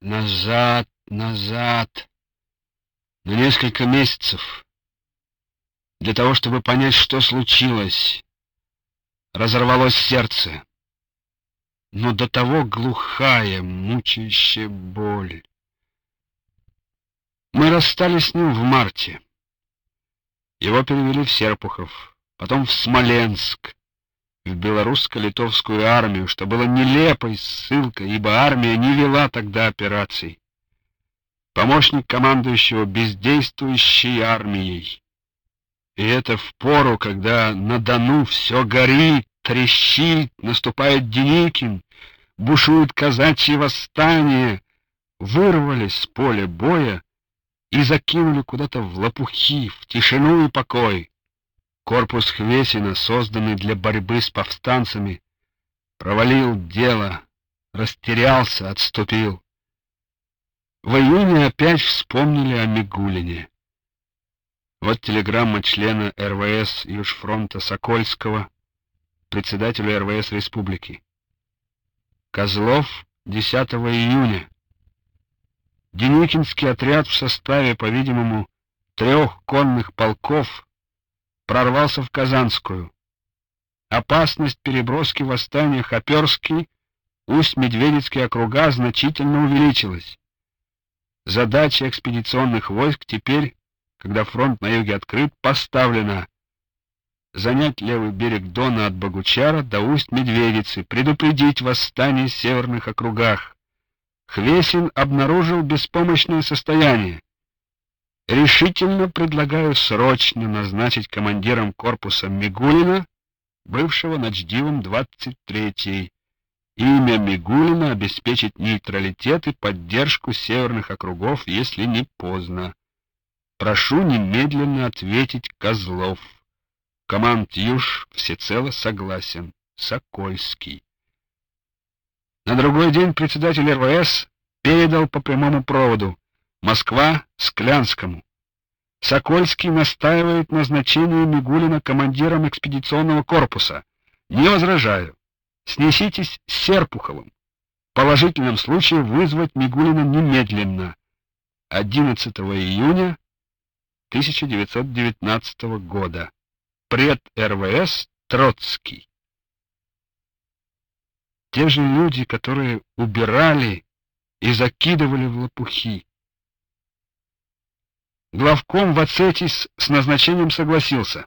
назад, назад, на несколько месяцев, для того, чтобы понять, что случилось. Разорвалось сердце, но до того глухая, мучающая боль. Мы расстались с ним в марте. Его перевели в Серпухов, потом в Смоленск, в белорусско-литовскую армию, что было нелепой ссылкой, ибо армия не вела тогда операций. Помощник командующего бездействующей армией. И это в пору, когда на Дону все горит, трещит, наступает Деникин, бушует казачье восстание, вырвались с поля боя и закинули куда-то в лопухи, в тишину и покой. Корпус Хвесина, созданный для борьбы с повстанцами, провалил дело, растерялся, отступил. В июне опять вспомнили о Мигулине. Вот телеграмма члена РВС Южфронта Сокольского, председателю РВС Республики. Козлов, 10 июня. Деникинский отряд в составе, по-видимому, трех конных полков прорвался в Казанскую. Опасность переброски восстания Хоперский, Усть-Медведицкие округа значительно увеличилась. Задача экспедиционных войск теперь, когда фронт на юге открыт, поставлена занять левый берег Дона от Богучара до Усть-Медведицы, предупредить восстание в северных округах. Хвесин обнаружил беспомощное состояние. Решительно предлагаю срочно назначить командиром корпуса Мигулина, бывшего начдивом 23-й. Имя Мигулина обеспечит нейтралитет и поддержку северных округов, если не поздно. Прошу немедленно ответить Козлов. Команд Юж всецело согласен. Сокольский. На другой день председатель РВС передал по прямому проводу Москва Склянскому. Сокольский настаивает на назначении Мигулина командиром экспедиционного корпуса. Не возражаю. Снеситесь с Серпуховым. В положительном случае вызвать Мигулина немедленно. 11 июня 1919 года. Пред РВС Троцкий. Те же люди, которые убирали и закидывали в лопухи. Главком Вацетис с назначением согласился.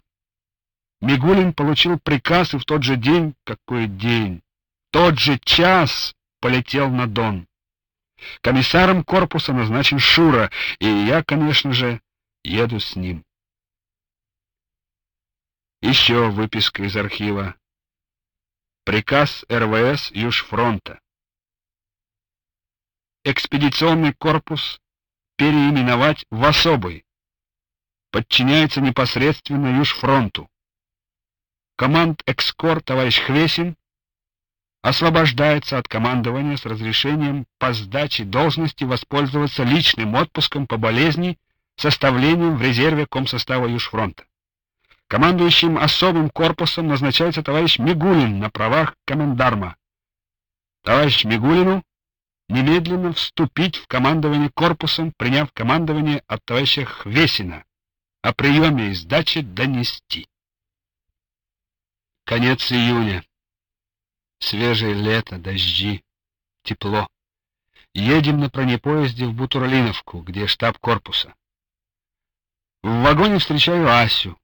Мигулин получил приказ и в тот же день, какой день, тот же час полетел на Дон. Комиссаром корпуса назначен Шура, и я, конечно же, еду с ним. Еще выписка из архива. Приказ РВС Южфронта. Экспедиционный корпус переименовать в особый. Подчиняется непосредственно Южфронту. Команд Экскор товарищ Хвесин освобождается от командования с разрешением по сдаче должности воспользоваться личным отпуском по болезни составлением в резерве комсостава Южфронта. Командующим особым корпусом назначается товарищ Мигулин на правах комендарма. Товарищ Мигулину немедленно вступить в командование корпусом, приняв командование от товарища Хвесина, о приеме и сдаче донести. Конец июня. Свежее лето, дожди, тепло. Едем на бронепоезде в Бутурлиновку, где штаб корпуса. В вагоне встречаю Асю.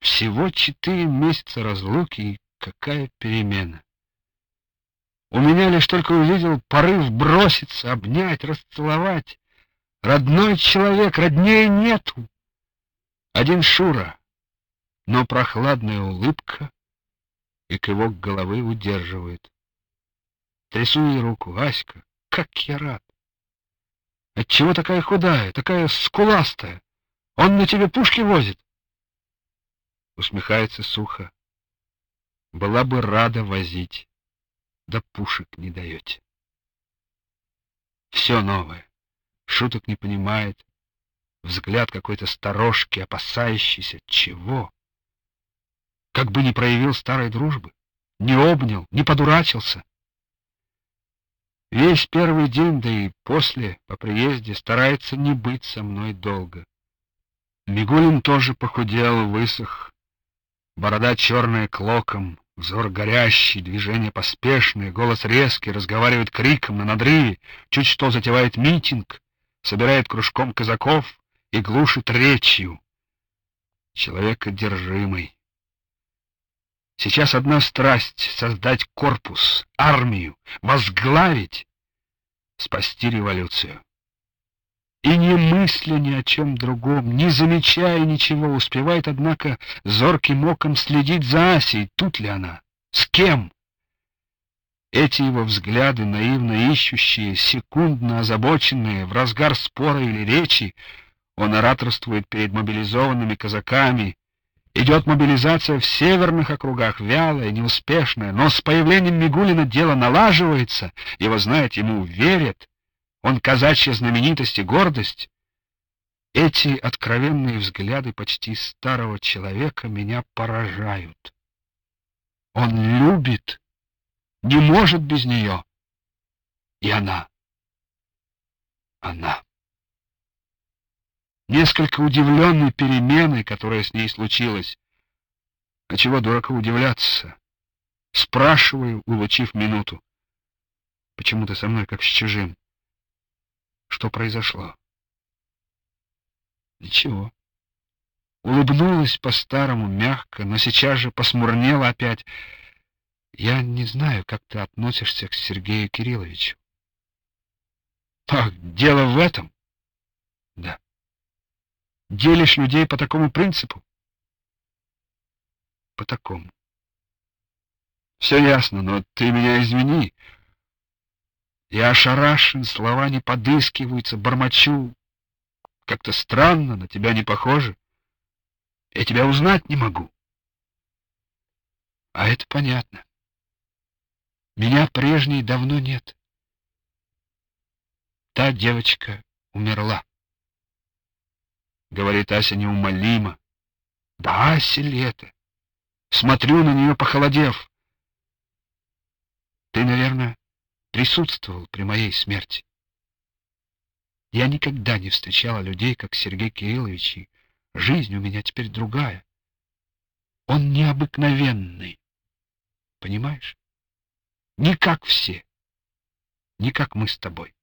Всего четыре месяца разлуки, и какая перемена. У меня лишь только увидел порыв броситься, обнять, расцеловать. Родной человек, роднее нету. Один Шура, но прохладная улыбка и кивок головы удерживает. Трясу ей руку. Аська, как я рад. Отчего такая худая, такая скуластая? Он на тебе пушки возит. Усмехается сухо. Была бы рада возить да пушек не даете. Все новое. Шуток не понимает. Взгляд какой-то сторожки, опасающийся. Чего? Как бы не проявил старой дружбы. Не обнял, не подурачился. Весь первый день, да и после, по приезде, старается не быть со мной долго. Мигулин тоже похудел, высох. Борода черная клоком, взор горящий, движения поспешные, голос резкий, разговаривает криком на надрыве, чуть что затевает митинг, собирает кружком казаков и глушит речью. Человек одержимый. Сейчас одна страсть — создать корпус, армию, возглавить, спасти революцию. И не мысля ни о чем другом, не замечая ничего, успевает, однако, зорким оком следить за Асей, тут ли она, с кем. Эти его взгляды, наивно ищущие, секундно озабоченные, в разгар спора или речи, он ораторствует перед мобилизованными казаками, Идет мобилизация в северных округах, вялая, неуспешная, но с появлением Мигулина дело налаживается, его знают, ему верят, он казачья знаменитость и гордость. Эти откровенные взгляды почти старого человека меня поражают. Он любит, не может без нее. И она, она несколько удивленный переменой, которая с ней случилась. А чего дурака удивляться? Спрашиваю, улучив минуту. Почему ты со мной как с чужим? Что произошло? Ничего. Улыбнулась по-старому, мягко, но сейчас же посмурнела опять. Я не знаю, как ты относишься к Сергею Кирилловичу. Ах, дело в этом? Да. Делишь людей по такому принципу? По такому. Все ясно, но ты меня извини. Я ошарашен, слова не подыскиваются, бормочу. Как-то странно, на тебя не похоже. Я тебя узнать не могу. А это понятно. Меня прежней давно нет. Та девочка умерла. — говорит Ася неумолимо. «Да, Ася ли это? Смотрю на нее, похолодев. Ты, наверное, присутствовал при моей смерти. Я никогда не встречала людей, как Сергей Кириллович, и жизнь у меня теперь другая. Он необыкновенный, понимаешь? Не как все, не как мы с тобой.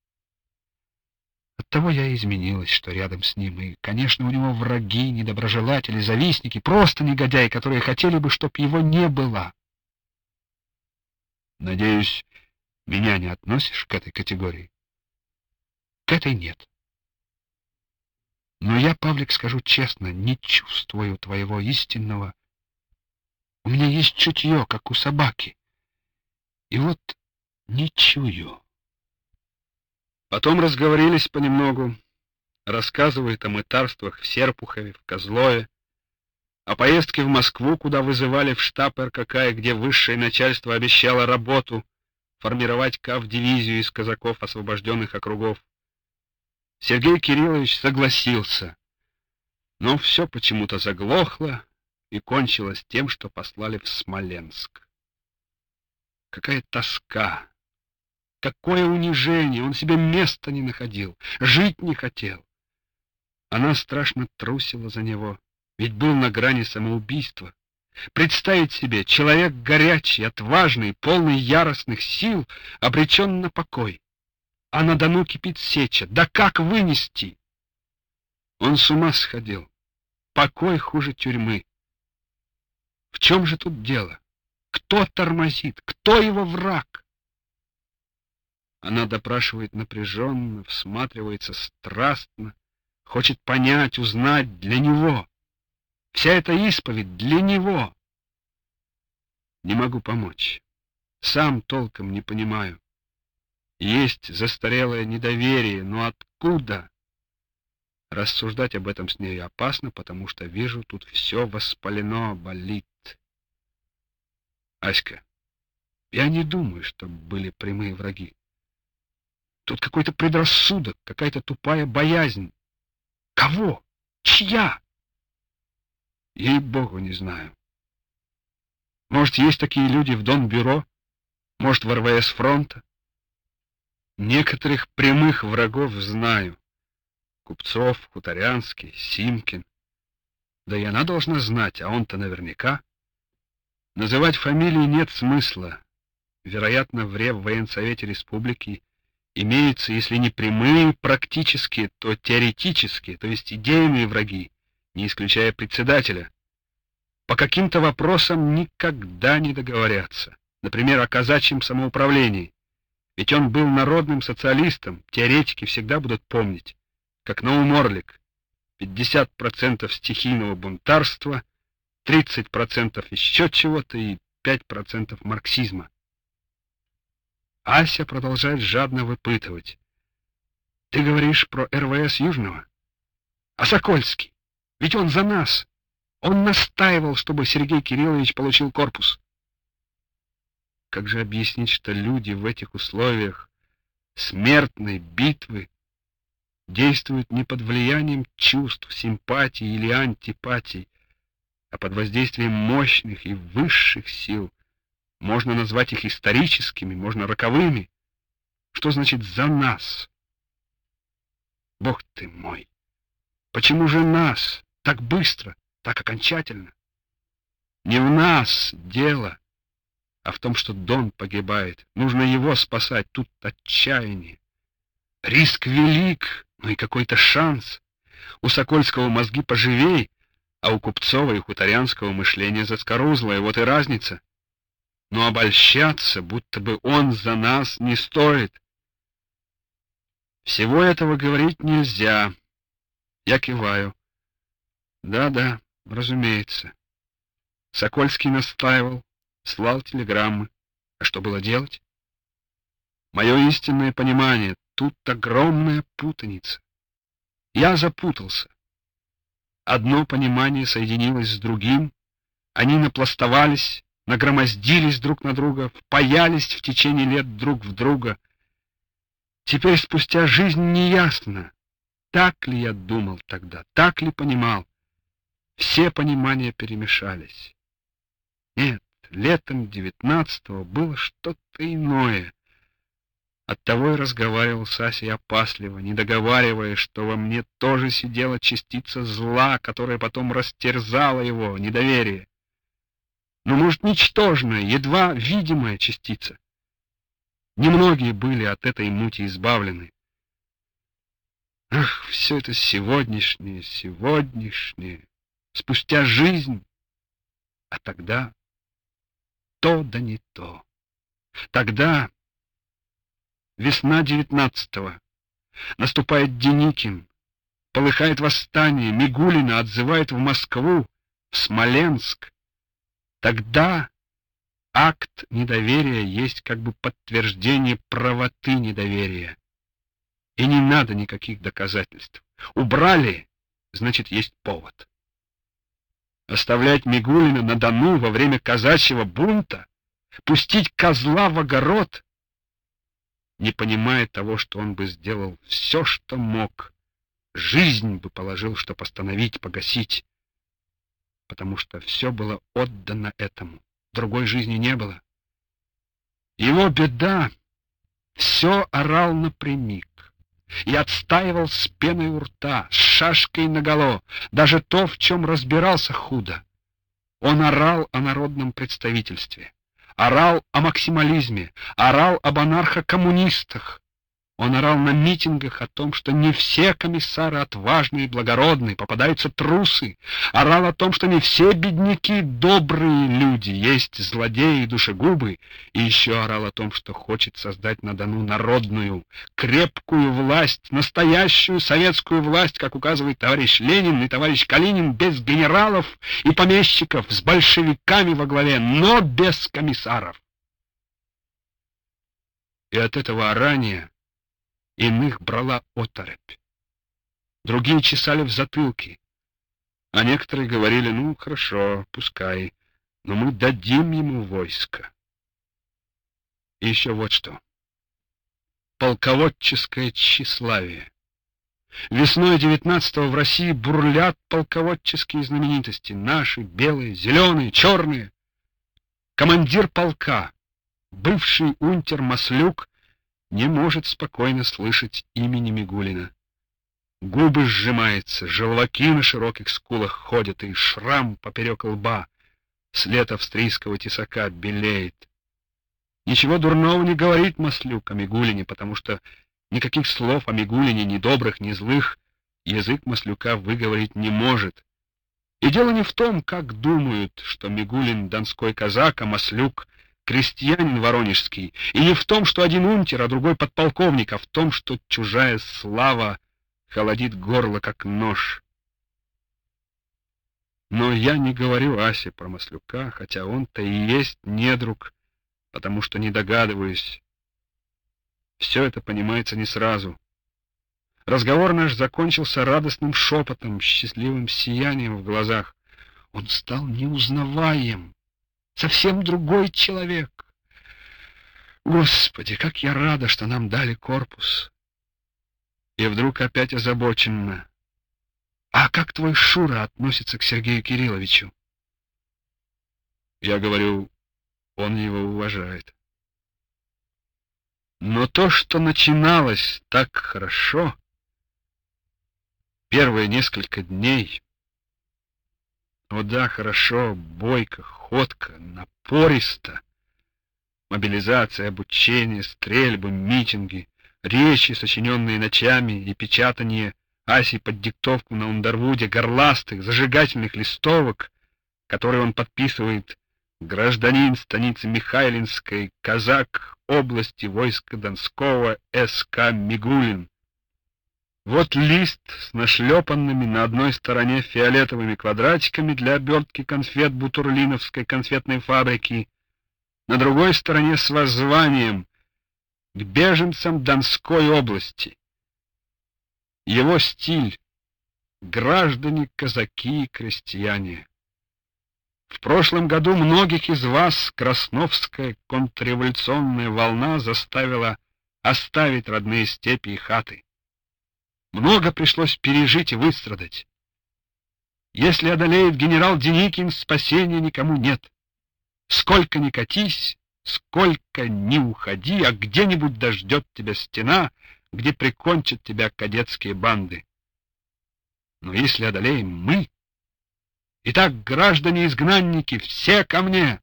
Оттого я изменилась, что рядом с ним. И, конечно, у него враги, недоброжелатели, завистники, просто негодяи, которые хотели бы, чтоб его не было. Надеюсь, меня не относишь к этой категории? К этой нет. Но я, Павлик, скажу честно, не чувствую твоего истинного. У меня есть чутье, как у собаки. И вот не чую. Потом разговорились понемногу, рассказывает о мытарствах в Серпухове, в Козлое, о поездке в Москву, куда вызывали в штаб РКК, где высшее начальство обещало работу формировать КАВ-дивизию из казаков освобожденных округов. Сергей Кириллович согласился, но все почему-то заглохло и кончилось тем, что послали в Смоленск. Какая тоска! Какое унижение! Он себе места не находил, жить не хотел. Она страшно трусила за него, ведь был на грани самоубийства. Представить себе, человек горячий, отважный, полный яростных сил, обречен на покой. А на Дону кипит сеча. Да как вынести? Он с ума сходил. Покой хуже тюрьмы. В чем же тут дело? Кто тормозит? Кто его враг? Она допрашивает напряженно, всматривается страстно, хочет понять, узнать для него. Вся эта исповедь для него. Не могу помочь. Сам толком не понимаю. Есть застарелое недоверие, но откуда? Рассуждать об этом с ней опасно, потому что вижу, тут все воспалено, болит. Аська, я не думаю, что были прямые враги. Тут какой-то предрассудок, какая-то тупая боязнь. Кого? Чья? Ей-богу, не знаю. Может, есть такие люди в Донбюро? Может, в РВС фронта? Некоторых прямых врагов знаю. Купцов, Хуторянский, Симкин. Да и она должна знать, а он-то наверняка. Называть фамилии нет смысла. Вероятно, в Реввоенсовете Республики имеются, если не прямые практические, то теоретические, то есть идейные враги, не исключая председателя. По каким-то вопросам никогда не договорятся. Например, о казачьем самоуправлении. Ведь он был народным социалистом, теоретики всегда будут помнить, как Наум Орлик. 50% стихийного бунтарства, 30% еще чего-то и 5% марксизма. Ася продолжает жадно выпытывать. Ты говоришь про РВС Южного? А Сокольский? Ведь он за нас. Он настаивал, чтобы Сергей Кириллович получил корпус. Как же объяснить, что люди в этих условиях смертной битвы действуют не под влиянием чувств, симпатий или антипатий, а под воздействием мощных и высших сил — можно назвать их историческими, можно роковыми. Что значит «за нас»? Бог ты мой! Почему же нас так быстро, так окончательно? Не в нас дело, а в том, что Дон погибает. Нужно его спасать, тут отчаяние. Риск велик, но и какой-то шанс. У Сокольского мозги поживей, а у Купцова и Хуторянского мышление заскорузлое, вот и разница но обольщаться, будто бы он за нас не стоит. Всего этого говорить нельзя. Я киваю. Да-да, разумеется. Сокольский настаивал, слал телеграммы. А что было делать? Мое истинное понимание, тут огромная путаница. Я запутался. Одно понимание соединилось с другим, они напластовались, нагромоздились друг на друга, впаялись в течение лет друг в друга. Теперь спустя жизнь неясно, так ли я думал тогда, так ли понимал. Все понимания перемешались. Нет, летом девятнадцатого было что-то иное. Оттого и разговаривал с Асей опасливо, не договаривая, что во мне тоже сидела частица зла, которая потом растерзала его, недоверие но, может, ничтожная, едва видимая частица. Немногие были от этой мути избавлены. Ах, все это сегодняшнее, сегодняшнее, спустя жизнь, а тогда то да не то. Тогда весна девятнадцатого, наступает Деникин, полыхает восстание, Мигулина отзывает в Москву, в Смоленск, Тогда акт недоверия есть как бы подтверждение правоты недоверия. И не надо никаких доказательств. Убрали, значит, есть повод. Оставлять Мигулина на Дону во время казачьего бунта, пустить козла в огород, не понимая того, что он бы сделал все, что мог, жизнь бы положил, чтобы остановить, погасить, потому что все было отдано этому. Другой жизни не было. Его беда все орал напрямик и отстаивал с пеной у рта, с шашкой наголо, даже то, в чем разбирался худо. Он орал о народном представительстве, орал о максимализме, орал об анархокоммунистах, он орал на митингах о том, что не все комиссары отважные и благородные, попадаются трусы. Орал о том, что не все бедняки добрые люди, есть злодеи и душегубы. И еще орал о том, что хочет создать на Дону народную, крепкую власть, настоящую советскую власть, как указывает товарищ Ленин и товарищ Калинин, без генералов и помещиков, с большевиками во главе, но без комиссаров. И от этого орания Иных брала оторопь. Другие чесали в затылке, а некоторые говорили, ну, хорошо, пускай, но мы дадим ему войско. И еще вот что. Полководческое тщеславие. Весной девятнадцатого в России бурлят полководческие знаменитости. Наши, белые, зеленые, черные. Командир полка, бывший унтер Маслюк, не может спокойно слышать имени Мигулина. Губы сжимаются, желваки на широких скулах ходят, и шрам поперек лба, след австрийского тесака белеет. Ничего дурного не говорит Маслюк о Мигулине, потому что никаких слов о Мигулине, ни добрых, ни злых, язык Маслюка выговорить не может. И дело не в том, как думают, что Мигулин — донской казак, а Маслюк — крестьянин воронежский, и не в том, что один унтер, а другой подполковник, а в том, что чужая слава холодит горло, как нож. Но я не говорю Асе про Маслюка, хотя он-то и есть недруг, потому что не догадываюсь. Все это понимается не сразу. Разговор наш закончился радостным шепотом, счастливым сиянием в глазах. Он стал неузнаваем, совсем другой человек. Господи, как я рада, что нам дали корпус. И вдруг опять озабоченно. А как твой Шура относится к Сергею Кирилловичу? Я говорю, он его уважает. Но то, что начиналось так хорошо, Первые несколько дней... О да, хорошо, бойко, ходко, напористо. Мобилизация, обучение, стрельбы, митинги, речи, сочиненные ночами, и печатание Аси под диктовку на Ундарвуде горластых, зажигательных листовок, которые он подписывает гражданин станицы Михайлинской, казак области войска Донского С.К. Мигулин, вот лист с нашлепанными на одной стороне фиолетовыми квадратиками для обертки конфет Бутурлиновской конфетной фабрики, на другой стороне с воззванием к беженцам Донской области. Его стиль — граждане, казаки и крестьяне. В прошлом году многих из вас красновская контрреволюционная волна заставила оставить родные степи и хаты. Много пришлось пережить и выстрадать. Если одолеет генерал Деникин, спасения никому нет. Сколько ни катись, сколько ни уходи, а где-нибудь дождет тебя стена, где прикончат тебя кадетские банды. Но если одолеем мы... Итак, граждане-изгнанники, все ко мне!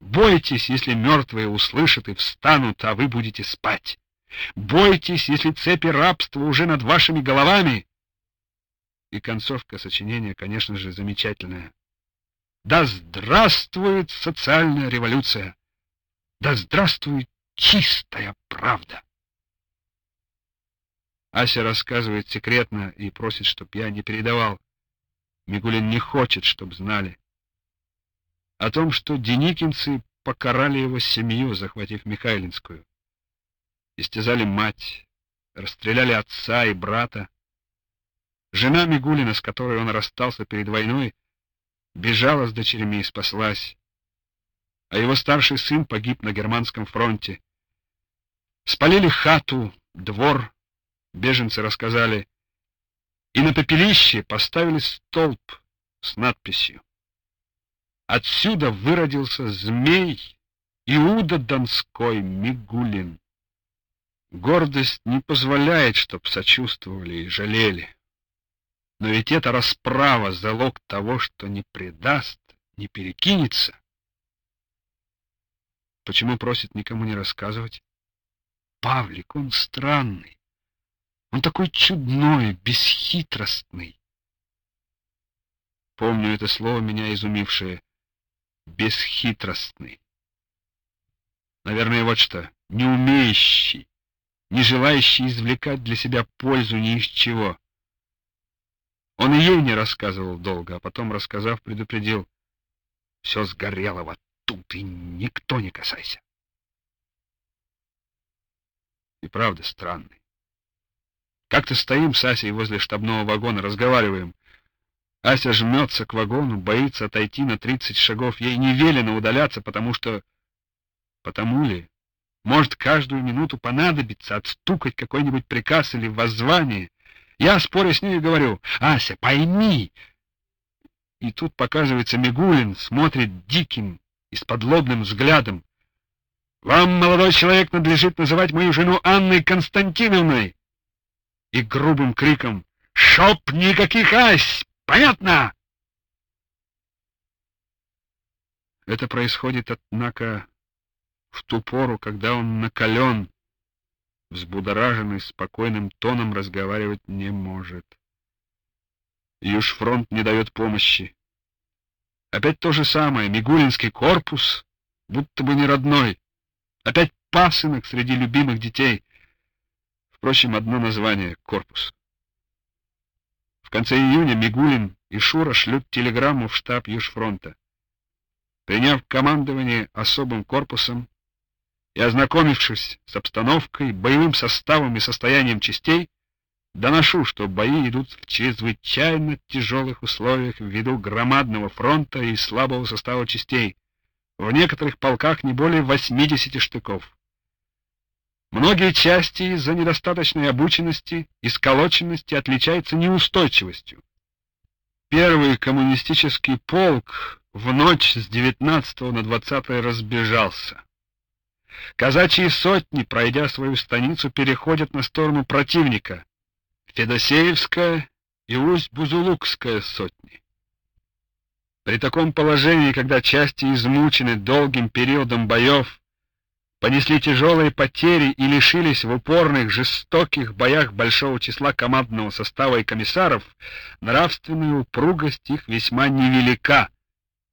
Бойтесь, если мертвые услышат и встанут, а вы будете спать. Бойтесь, если цепи рабства уже над вашими головами. И концовка сочинения, конечно же, замечательная. Да здравствует социальная революция! Да здравствует чистая правда! Ася рассказывает секретно и просит, чтоб я не передавал. Мигулин не хочет, чтоб знали. О том, что деникинцы покарали его семью, захватив Михайлинскую истязали мать, расстреляли отца и брата. Жена Мигулина, с которой он расстался перед войной, бежала с дочерьми и спаслась, а его старший сын погиб на германском фронте. Спалили хату, двор, беженцы рассказали, и на пепелище поставили столб с надписью. Отсюда выродился змей Иуда Донской Мигулин. Гордость не позволяет, чтоб сочувствовали и жалели. Но ведь это расправа — залог того, что не предаст, не перекинется. Почему просит никому не рассказывать? Павлик, он странный. Он такой чудной, бесхитростный. Помню это слово, меня изумившее. Бесхитростный. Наверное, вот что, неумеющий не желающий извлекать для себя пользу ни из чего. Он и ей не рассказывал долго, а потом, рассказав, предупредил. Все сгорело вот тут, и никто не касайся. И правда странный. Как-то стоим с Асей возле штабного вагона, разговариваем. Ася жмется к вагону, боится отойти на тридцать шагов. Ей не велено удаляться, потому что... Потому ли? Может, каждую минуту понадобится отстукать какой-нибудь приказ или воззвание. Я, споря с ней, говорю, «Ася, пойми!» И тут показывается Мигулин, смотрит диким и с подлобным взглядом. Вам, молодой человек, надлежит называть мою жену Анной Константиновной. И грубым криком «Шоп никаких ась! Понятно?» Это происходит, однако, в ту пору, когда он накален, взбудораженный, спокойным тоном разговаривать не может. Южфронт не дает помощи. Опять то же самое, Мигулинский корпус, будто бы не родной. Опять пасынок среди любимых детей. Впрочем, одно название — корпус. В конце июня Мигулин и Шура шлют телеграмму в штаб Южфронта. Приняв командование особым корпусом и ознакомившись с обстановкой, боевым составом и состоянием частей, доношу, что бои идут в чрезвычайно тяжелых условиях ввиду громадного фронта и слабого состава частей. В некоторых полках не более 80 штыков. Многие части из-за недостаточной обученности и сколоченности отличаются неустойчивостью. Первый коммунистический полк в ночь с 19 на 20 разбежался. Казачьи сотни, пройдя свою станицу, переходят на сторону противника. Федосеевская и Усть-Бузулукская сотни. При таком положении, когда части измучены долгим периодом боев, понесли тяжелые потери и лишились в упорных, жестоких боях большого числа командного состава и комиссаров, нравственная упругость их весьма невелика,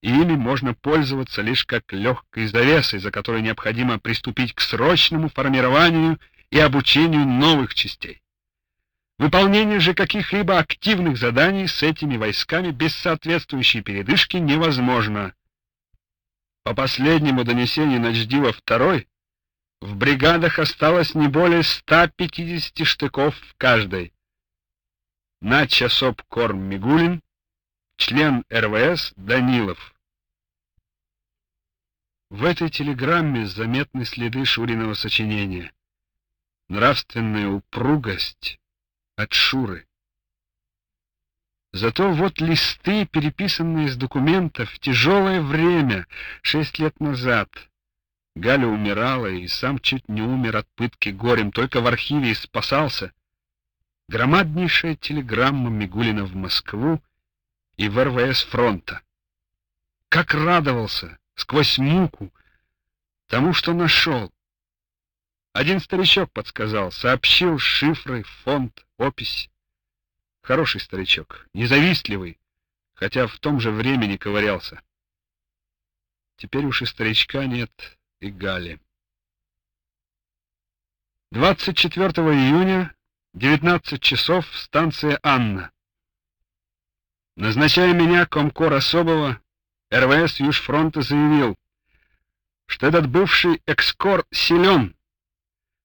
ими можно пользоваться лишь как легкой завесой, за которой необходимо приступить к срочному формированию и обучению новых частей. Выполнение же каких-либо активных заданий с этими войсками без соответствующей передышки невозможно. По последнему донесению Ночдива II в бригадах осталось не более 150 штыков в каждой. Начасоп Корм Мигулин, член РВС Данилов. В этой телеграмме заметны следы Шуриного сочинения. Нравственная упругость от Шуры. Зато вот листы, переписанные из документов тяжелое время, шесть лет назад. Галя умирала и сам чуть не умер от пытки горем, только в архиве и спасался. Громаднейшая телеграмма Мигулина в Москву и в РВС фронта. Как радовался сквозь муку тому, что нашел. Один старичок подсказал, сообщил шифры, фонд, опись. Хороший старичок, независтливый, хотя в том же времени ковырялся. Теперь уж и старичка нет, и Гали. 24 июня, 19 часов, станция Анна. Назначая меня комкор особого, РВС Южфронта заявил, что этот бывший экскор силен,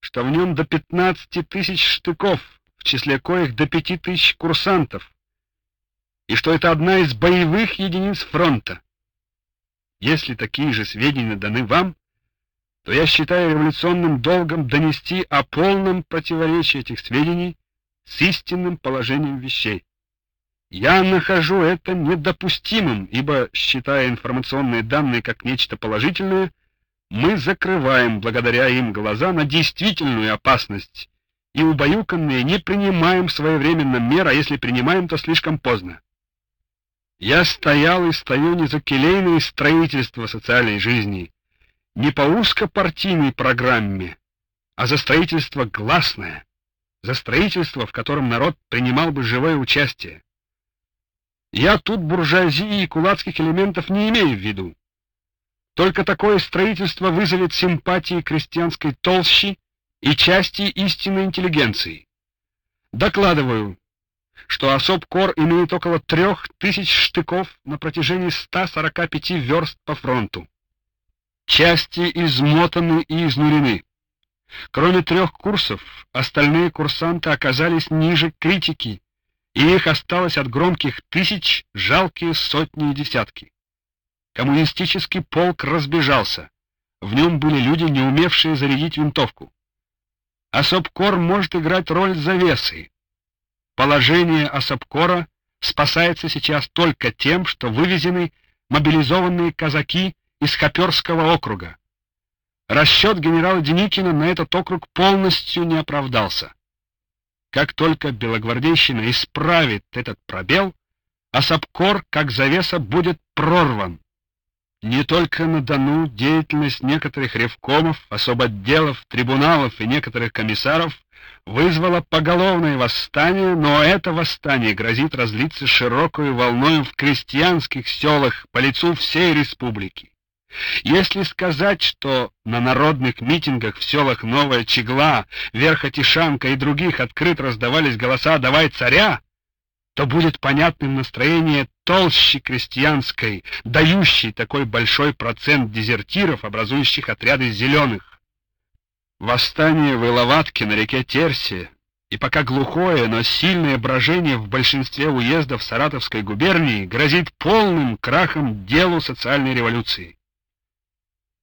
что в нем до 15 тысяч штыков, в числе коих до 5 тысяч курсантов, и что это одна из боевых единиц фронта. Если такие же сведения даны вам, то я считаю революционным долгом донести о полном противоречии этих сведений с истинным положением вещей. Я нахожу это недопустимым, ибо, считая информационные данные как нечто положительное, мы закрываем благодаря им глаза на действительную опасность и убаюканные не принимаем своевременно мер, а если принимаем, то слишком поздно. Я стоял и стою не за келейное строительство социальной жизни, не по узкопартийной программе, а за строительство гласное, за строительство, в котором народ принимал бы живое участие. Я тут буржуазии и кулацких элементов не имею в виду. Только такое строительство вызовет симпатии крестьянской толщи и части истинной интеллигенции. Докладываю, что особ кор имеет около трех тысяч штыков на протяжении 145 верст по фронту. Части измотаны и изнурены. Кроме трех курсов, остальные курсанты оказались ниже критики, и их осталось от громких тысяч жалкие сотни и десятки. Коммунистический полк разбежался. В нем были люди, не умевшие зарядить винтовку. Особкор может играть роль завесы. Положение особкора спасается сейчас только тем, что вывезены мобилизованные казаки из Хоперского округа. Расчет генерала Деникина на этот округ полностью не оправдался. Как только белогвардейщина исправит этот пробел, Осапкор, как завеса, будет прорван. Не только на Дону деятельность некоторых ревкомов, особо отделов, трибуналов и некоторых комиссаров вызвала поголовное восстание, но это восстание грозит разлиться широкой волной в крестьянских селах по лицу всей республики. Если сказать, что на народных митингах в селах Новая Чегла, Верхотишанка и других открыто раздавались голоса «Давай царя!», то будет понятным настроение толщи крестьянской, дающей такой большой процент дезертиров, образующих отряды зеленых. Восстание в Иловатке на реке Терсе и пока глухое, но сильное брожение в большинстве уездов Саратовской губернии грозит полным крахом делу социальной революции.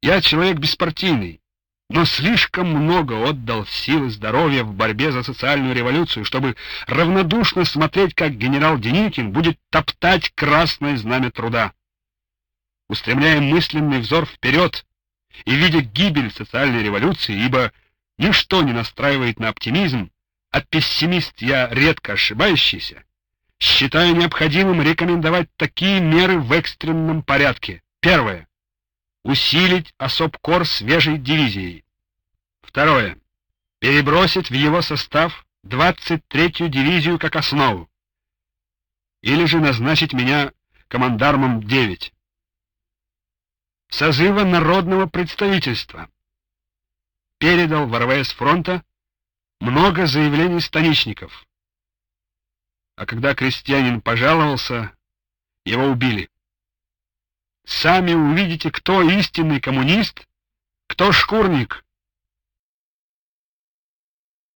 Я человек беспартийный, но слишком много отдал сил и здоровья в борьбе за социальную революцию, чтобы равнодушно смотреть, как генерал Деникин будет топтать красное знамя труда. Устремляя мысленный взор вперед и видя гибель социальной революции, ибо ничто не настраивает на оптимизм, а пессимист я редко ошибающийся, считаю необходимым рекомендовать такие меры в экстренном порядке. Первое усилить особкор свежей дивизией. Второе. Перебросить в его состав 23-ю дивизию как основу. Или же назначить меня командармом 9. Созыва народного представительства. Передал в РВС фронта много заявлений станичников. А когда крестьянин пожаловался, его убили. Сами увидите, кто истинный коммунист, кто шкурник.